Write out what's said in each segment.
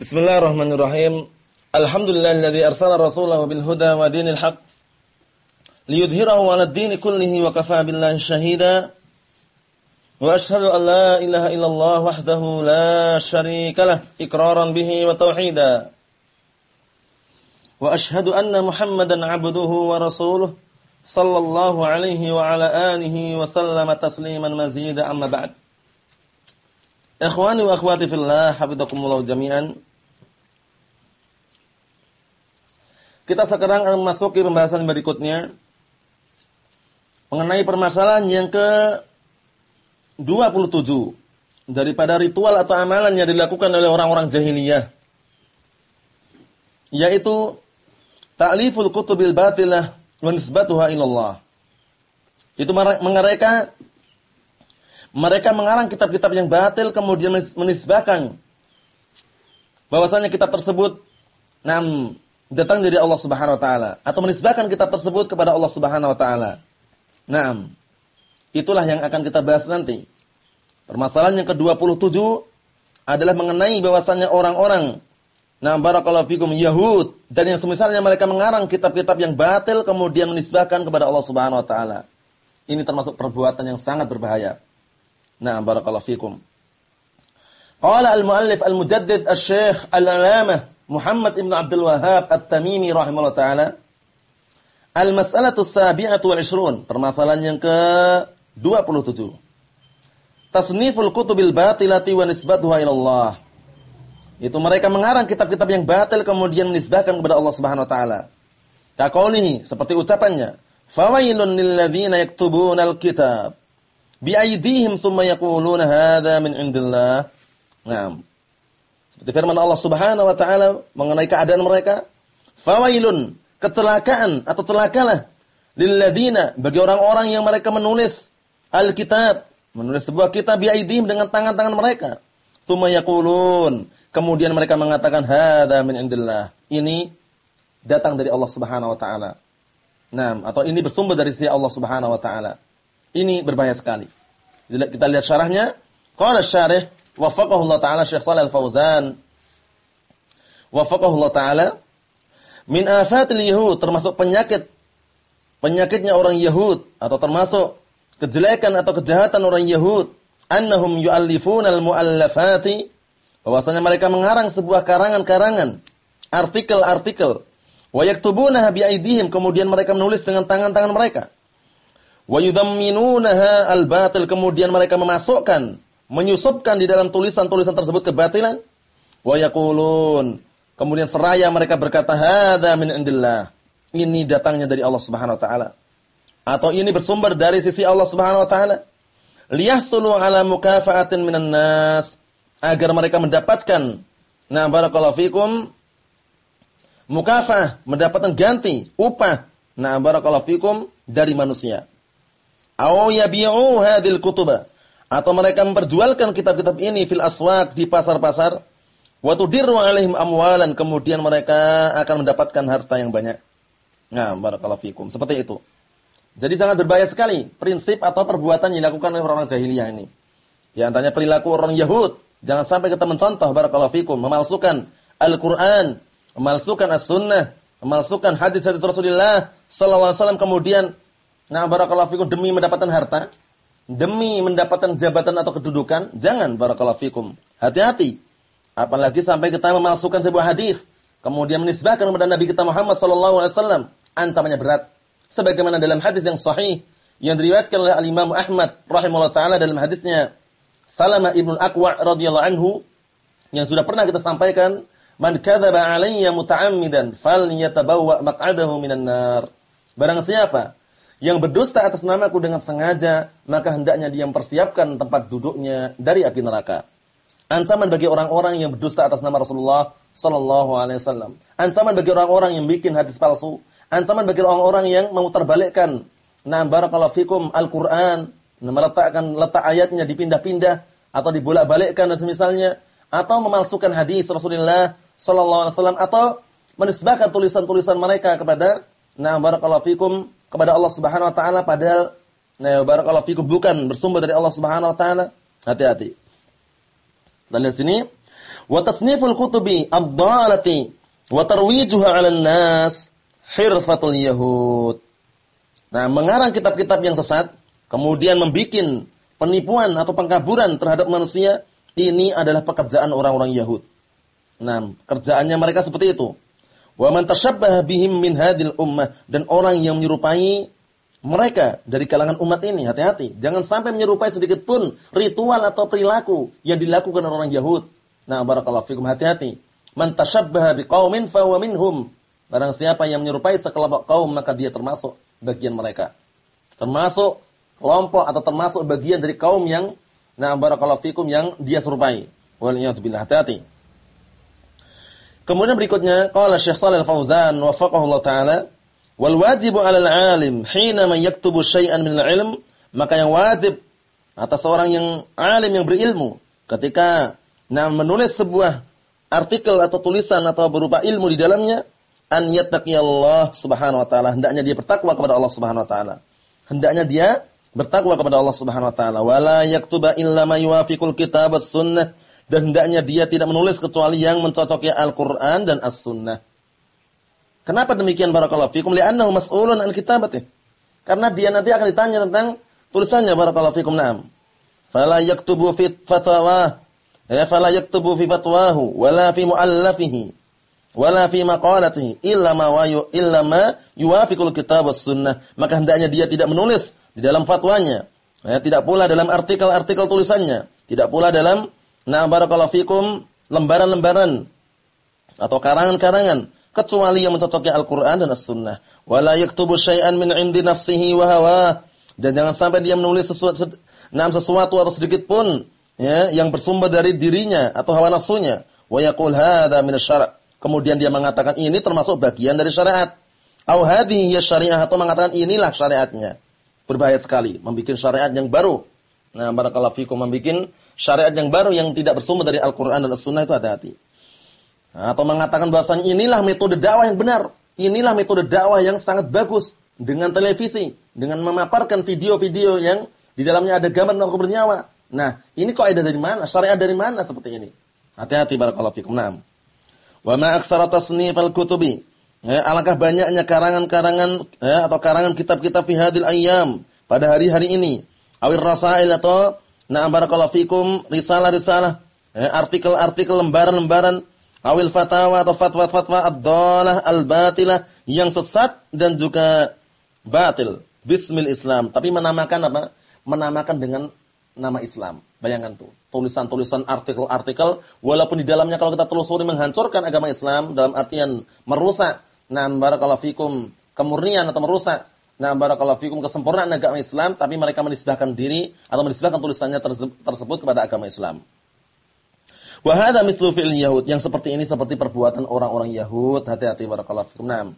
Bismillahirrahmanirrahim. Alhamdulillahilladzi arsala rasulahu bil huda wa dinil haq liyudhhirahu 'ala ad-din kullihi wa kafaa billahi shahida. Wa ashhadu an la ilaha illallah wahdahu la syarika lah iqraran bihi wa tauhida. Wa ashhadu anna Muhammadan 'abduhu wa rasuluhu sallallahu alaihi wa ala alihi wa sallama tasliman mazida amma ba'd. Ikhwani wa akhwati fillah, hafizakumullah jami'an. Kita sekarang akan masuk ke pembahasan berikutnya mengenai permasalahan yang ke 27 daripada ritual atau amalan yang dilakukan oleh orang-orang jahiliyah yaitu ta'liful kutubil batilah wa nisbatuha ilallah. Itu mereka mereka mengarang kitab-kitab yang batil kemudian menisbahkan bahwasanya kitab tersebut datang dari Allah Subhanahu wa taala atau menisbahkan kitab tersebut kepada Allah Subhanahu wa taala. Naam. Itulah yang akan kita bahas nanti. Permasalahan yang ke-27 adalah mengenai bahwasannya orang-orang Nah, barakallahu fikum Yahud dan yang semisalnya mereka mengarang kitab-kitab yang batil kemudian menisbahkan kepada Allah Subhanahu wa taala. Ini termasuk perbuatan yang sangat berbahaya. Nah, barakallahu fikum. Qala al-muallif al-mujaddid asy-syekh al-alamah Muhammad ibn Abdul Wahhab At-Tamimi rahimahullah taala Al-mas'alatu sabi'atu wal 20, permasalahan yang ke-27. Tasniful kutubil batilati wa nisbatuha ila Allah. Itu mereka mengarang kitab-kitab yang batil kemudian menisbahkan kepada Allah Subhanahu wa taala. Kaqaulihi seperti ucapannya, "Fawailun lil ladzina yaktubuna al-kitab bi aydihim tsumma yaquluna hadza min indillah." Naam. Seperti firman Allah Subhanahu wa taala mengenai keadaan mereka, fawailun, kecelakaan atau celakalah lilladzina bagi orang-orang yang mereka menulis Alkitab, menulis sebuah kitab biaidihim dengan tangan-tangan mereka. Tsumma yaqulun, kemudian mereka mengatakan hadza min indillah. Ini datang dari Allah Subhanahu wa taala. Nah, atau ini bersumber dari sisi Allah Subhanahu wa taala. Ini berbahaya sekali. Kita lihat syarahnya. Qala syarih Wafaqahu Allah Ta'ala Syekh Shalal Al-Fauzan. Wafaqahu Allah Ta'ala. Min afatil Yahud. Termasuk penyakit. Penyakitnya orang Yahud. Atau termasuk kejelekan atau kejahatan orang Yahud. Annahum yu'allifun al-mu'allafati. Bahwasanya mereka mengarang sebuah karangan-karangan. Artikel-artikel. Wa yaktubunaha bi'aidihim. Kemudian mereka menulis dengan tangan-tangan mereka. Wa yudamminunaha al-batil. Kemudian mereka memasukkan menyusupkan di dalam tulisan-tulisan tersebut kebatilan? Wa yaqulun. Kemudian seraya mereka berkata hadza min indillah. Ini datangnya dari Allah Subhanahu wa taala. Atau ini bersumber dari sisi Allah Subhanahu wa taala. Liyahsulu ala mukafaatin minan nas. Agar mereka mendapatkan nah barakallahu fikum. Mukafah mendapatkan ganti upah. Nah barakallahu fikum dari manusia. Aw yabi'u hadhil kutubah atau mereka memperjualkan kitab-kitab ini fil aswaq di pasar-pasar wa tudirru alaihim amwalan kemudian mereka akan mendapatkan harta yang banyak. Nah, barakallahu fikum. Seperti itu. Jadi sangat berbahaya sekali prinsip atau perbuatan yang dilakukan oleh orang jahiliyah ini. Ya antaranya perilaku orang Yahud. Jangan sampai kita mencontoh barakallahu fikum memalsukan Al-Qur'an, memalsukan As-Sunnah, memalsukan hadis-hadis Rasulullah sallallahu alaihi wasallam kemudian nah barakallahu fikum demi mendapatkan harta demi mendapatkan jabatan atau kedudukan, jangan barakallahu fikum. Hati-hati. Apalagi sampai kita memalsukan sebuah hadis, kemudian menisbahkan kepada Nabi kita Muhammad sallallahu alaihi wasallam, ancamannya berat. Sebagaimana dalam hadis yang sahih yang diriwayatkan oleh Al-Imam Ahmad rahimahullah taala dalam hadisnya Salamah ibnu Aqwa radhiyallahu anhu yang sudah pernah kita sampaikan, "Man kadzaba alayya muta'ammidan falyatabawwa maq'adahu minan nar." Barang siapa yang berdusta atas namaku dengan sengaja, maka hendaknya dia mempersiapkan tempat duduknya dari api neraka. Ancaman bagi orang-orang yang berdusta atas nama Rasulullah sallallahu alaihi wasallam. Ancaman bagi orang-orang yang bikin hadis palsu. Ancaman bagi orang-orang yang memutarbalikkan nah barakallahu fikum Al-Qur'an, meletakkan letak ayatnya dipindah-pindah atau dibolak-balikkan dan semisalnya atau memalsukan hadis Rasulullah sallallahu alaihi wasallam atau menisbahkan tulisan-tulisan mereka kepada nah barakallahu fikum kepada Allah Subhanahu wa taala padahal nah barakallahu fikum bukan bersumber dari Allah Subhanahu wa taala. Hati-hati. Dan di sini Wa tasniful kutubi ad-dhalati wa tarwijuha 'alan nas hirfatul yahud. Nah, mengarang kitab-kitab yang sesat, kemudian membuat penipuan atau pengkaburan terhadap manusia, ini adalah pekerjaan orang-orang Yahud. Nah, kerjaannya mereka seperti itu. Wa man tashabbaha bihim min hadil ummah dan orang yang menyerupai mereka dari kalangan umat ini, hati-hati. Jangan sampai menyerupai sedikit pun ritual atau perilaku yang dilakukan orang Yahud. Nah, barakallahu fikum, hati-hati. Man tashabbaha biqaumin fa huwa minhum. Barang siapa yang menyerupai sekelompok kaum maka dia termasuk bagian mereka. Termasuk kelompok atau termasuk bagian dari kaum yang nah barakallahu fikum yang dia serupai. Waliyatubillah hati-hati. Kemudian berikutnya qala Syekh Shalal Fauzan wafaqahu Allah taala wal wajibu 'alal 'alim hina man yaktubu syai'an min al-'ilm maka yang wajib atas seorang yang alim yang berilmu ketika nah menulis sebuah artikel atau tulisan atau berupa ilmu di dalamnya an yattaqiyallah subhanahu wa taala. Hendaknya dia bertakwa kepada Allah subhanahu wa taala. Hendaknya dia bertakwa kepada Allah Subhanahu wa taala. Wala yaktuba illa ma yuwafiqul kitab sunnah dan hendaknya dia tidak menulis kecuali yang mencocoki Al-Qur'an dan As-Sunnah. Kenapa demikian barakallahu fikum? Li'annahu mas'ulun an kitabati. Karena dia nanti akan ditanya tentang tulisannya barakallahu fikum. Naam. Fala yaktubu fi fatwa ya fala yaktubu fi fatwahu wala fi muallafihi wala fi maqalatihi illa ma wa illa ma yuwafiqul kitab sunnah. Maka hendaknya dia tidak menulis di dalam fatwanya, ya, tidak pula dalam artikel-artikel tulisannya, tidak pula dalam na barakallahu fikum lembaran-lembaran atau karangan-karangan kecuali yang mencocoknya Al-Qur'an dan As-Sunnah. Wala yaktubu syai'an min 'indi nafsihi wa hawa. Dan jangan sampai dia menulis sesuatu sesuatu atau sedikit pun ya yang bersumber dari dirinya atau hawa nafsunya. Wa yaqul hadza min asy Kemudian dia mengatakan ini termasuk bagian dari syariat. Au hadhihi syariah atau mengatakan inilah syariatnya. Berbahaya sekali membuat syariat yang baru. Nah, barakallahu fikum membuat syariat yang baru yang tidak bersumber dari Al-Qur'an dan As-Sunnah itu hati-hati. Nah, atau mengatakan bahasanya inilah metode dakwah yang benar. Inilah metode dakwah yang sangat bagus dengan televisi, dengan memaparkan video-video yang di dalamnya ada gambar makhluk bernyawa. Nah, ini kok ada dari mana? Syariat dari mana seperti ini? Hati-hati barakallahu fikum. Naam. Wa ma aktsara tasnifal kutubi Ya, alangkah banyaknya karangan-karangan ya, atau karangan kitab-kitab fi hadil ayyam pada hari-hari ini. Awir rasail atau na'am barakallahu fikum risalah-risalah, ya, artikel-artikel lembaran-lembaran awil fatawa atau fatwa-fatwa ad-dhalah al-batilah yang sesat dan juga batil. Bismil Islam, tapi menamakan apa? Menamakan dengan nama Islam. Bayangkan tuh, tulisan-tulisan artikel-artikel walaupun di dalamnya kalau kita telusuri menghancurkan agama Islam dalam artian merusak Nah, barakallahu fikum kemurnian atau merusak. Nah, barakallahu fikum kesempurnaan agama Islam, tapi mereka menisbahkan diri atau menisbahkan tulisannya tersebut kepada agama Islam. Wa hadza mislu fi'il Yahud. Yang seperti ini seperti perbuatan orang-orang Yahud. Hati-hati barakallahu fikum. Naam.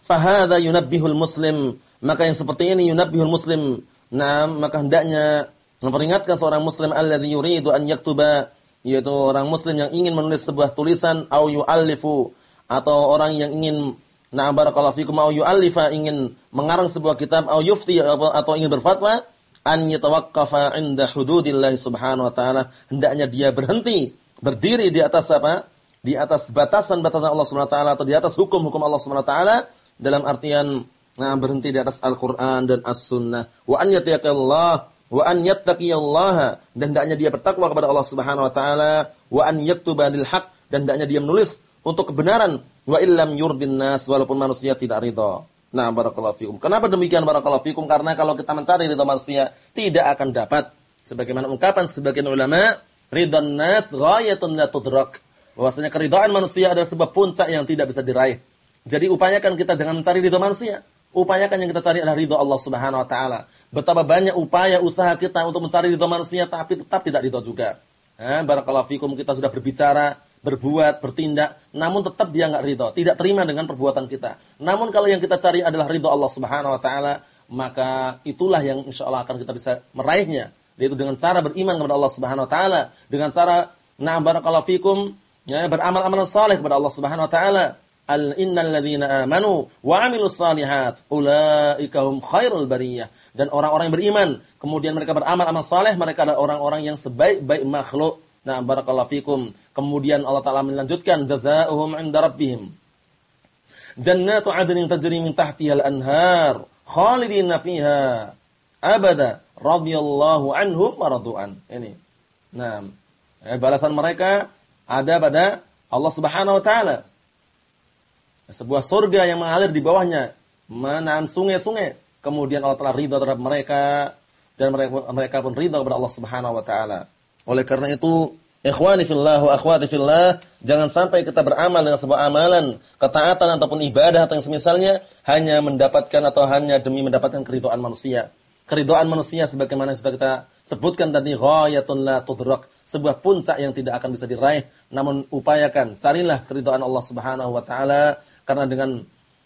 Fa hadza yunabbihul muslim. Maka yang seperti ini yunabbihul muslim. Naam, maka hendaknya memperingatkan seorang muslim alladzi yuridu an yaktuba yaitu orang muslim yang ingin menulis sebuah tulisan au yu'allifu atau orang yang ingin na'am barakallahu fikum au yu'allifa ingin mengarang sebuah kitab au yufti atau ingin berfatwa an yatawaqqafa 'inda hududillah subhanahu wa ta'ala. Hendaknya dia berhenti berdiri di atas apa? Di atas batasan-batasan Allah Subhanahu wa taala atau di atas hukum-hukum Allah Subhanahu wa taala. Dalam artian nah berhenti di atas Al-Qur'an dan As-Sunnah. Wa an yattaqillah wa an yattaqiyallah dan hendaknya dia bertakwa kepada Allah Subhanahu wa taala. Wa an yaktuba lil haq. Dan hendaknya dia menulis untuk kebenaran wa illam yurdin nas walaupun manusia tidak ridha. Nah, barakallahu fikum. Kenapa demikian barakallahu fikum? Karena kalau kita mencari ridha manusia tidak akan dapat. Sebagaimana ungkapan sebagian ulama, ridhan nas ghayatun la tudrak. Bahwasanya keridhaan manusia adalah sebuah puncak yang tidak bisa diraih. Jadi upayakan kita jangan mencari ridha manusia. Upayakan yang kita cari adalah ridha Allah Subhanahu wa taala. Betapa banyak upaya usaha kita untuk mencari ridha manusia tapi tetap tidak ridha juga. Eh, barakallahu fikum kita sudah berbicara berbuat, bertindak, namun tetap dia nggak ridho, tidak terima dengan perbuatan kita. Namun kalau yang kita cari adalah ridho Allah Subhanahu wa taala, maka itulah yang insya Allah akan kita bisa meraihnya, yaitu dengan cara beriman kepada Allah Subhanahu wa taala, dengan cara na'am barakallahu fikum, ya, beramal-amal saleh kepada Allah Subhanahu wa taala. Al innal ladzina amanu wa 'amilus salihat ulaika hum khairul bariyah. Dan orang-orang yang beriman, kemudian mereka beramal amal saleh, mereka adalah orang-orang yang sebaik-baik makhluk Nah, barakallahu fikum. Kemudian Allah Taala melanjutkan jazaohum 'inda rabbihim. Jannatu 'adnin tajri min tahtiha al-anhar, khalidina fiha abada, radhiyallahu anhum wa radu'an. Ini. Nah, eh, balasan mereka ada pada Allah Subhanahu wa taala. Sebuah surga yang mengalir di bawahnya, menaan sungai-sungai. Kemudian Allah telah ridha terhadap mereka dan mereka, mereka pun ridha kepada Allah Subhanahu wa taala. Oleh karena itu, ikhwani fillah wa akhwati fillah, jangan sampai kita beramal dengan sebuah amalan, ketaatan ataupun ibadah atau yang semisalnya hanya mendapatkan atau hanya demi mendapatkan keridhaan manusia. Keridhaan manusia sebagaimana sudah kita sebutkan tadi ghayatun la tudrak, sebuah puncak yang tidak akan bisa diraih, namun upayakan carilah keridhaan Allah Subhanahu wa taala karena dengan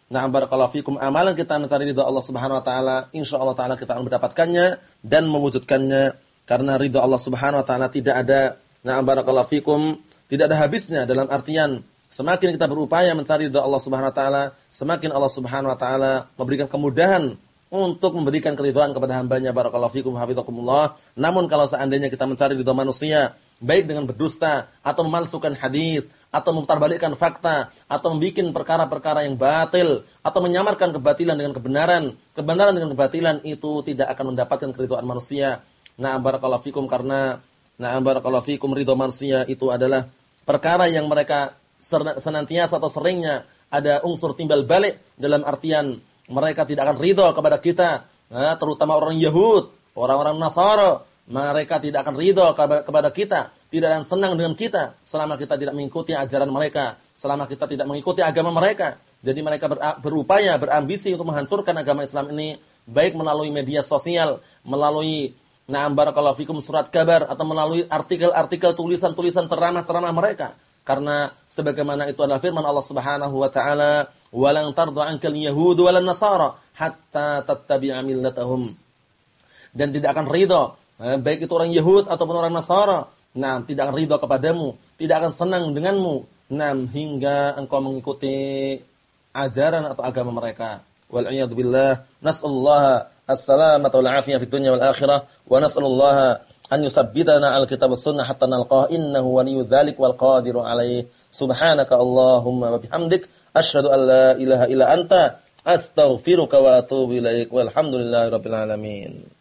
Na'am barakallahu fikum amalan kita mencari ridha Allah Subhanahu wa taala, insyaallah taala kita akan mendapatkannya dan mewujudkannya karena ridha Allah Subhanahu wa taala tidak ada na'am barakallahu fikum, tidak ada habisnya dalam artian semakin kita berupaya mencari ridha Allah Subhanahu wa taala, semakin Allah Subhanahu wa taala memberikan kemudahan untuk memberikan keridhaan kepada hambanya barakallahu fikum hafizakumullah. Namun kalau seandainya kita mencari ridha manusia, baik dengan berdusta atau memalsukan hadis atau memutarbalikkan fakta atau membuat perkara-perkara yang batil atau menyamarkan kebatilan dengan kebenaran, kebenaran dengan kebatilan itu tidak akan mendapatkan keridhaan manusia Na'am barakallahu fikum karena na'am barakallahu fikum ridho manusia itu adalah perkara yang mereka senantiasa atau seringnya ada unsur timbal balik dalam artian mereka tidak akan ridho kepada kita, nah, terutama orang Yahud, orang-orang Nasara, mereka tidak akan ridho kepada kita, tidak akan senang dengan kita selama kita tidak mengikuti ajaran mereka, selama kita tidak mengikuti agama mereka. Jadi mereka berupaya, berambisi untuk menghancurkan agama Islam ini baik melalui media sosial, melalui Na'am barakallahu fikum surat kabar atau melalui artikel-artikel tulisan-tulisan ceramah-ceramah mereka. Karena sebagaimana itu adalah firman Allah Subhanahu wa taala, "Walan tardu 'ankal yahudu walan nasara hatta tattabi'a millatahum." Dan tidak akan ridha, eh, baik itu orang Yahud ataupun orang Nasara, nah tidak akan ridha kepadamu, tidak akan senang denganmu, nah hingga engkau mengikuti ajaran atau agama mereka. Wal billah, nas'allahu السلامة والعافية في الدنيا والآخرة ونسأل الله أن يثبتنا على الكتاب والسنة حتى نلقاه. إنه ولي ذلك والقادر عليه. سبحانك اللهم وبحمدك أشهد أن لا إله إلا أنت أستغفرك وأتوب إليك والحمد لله رب العالمين.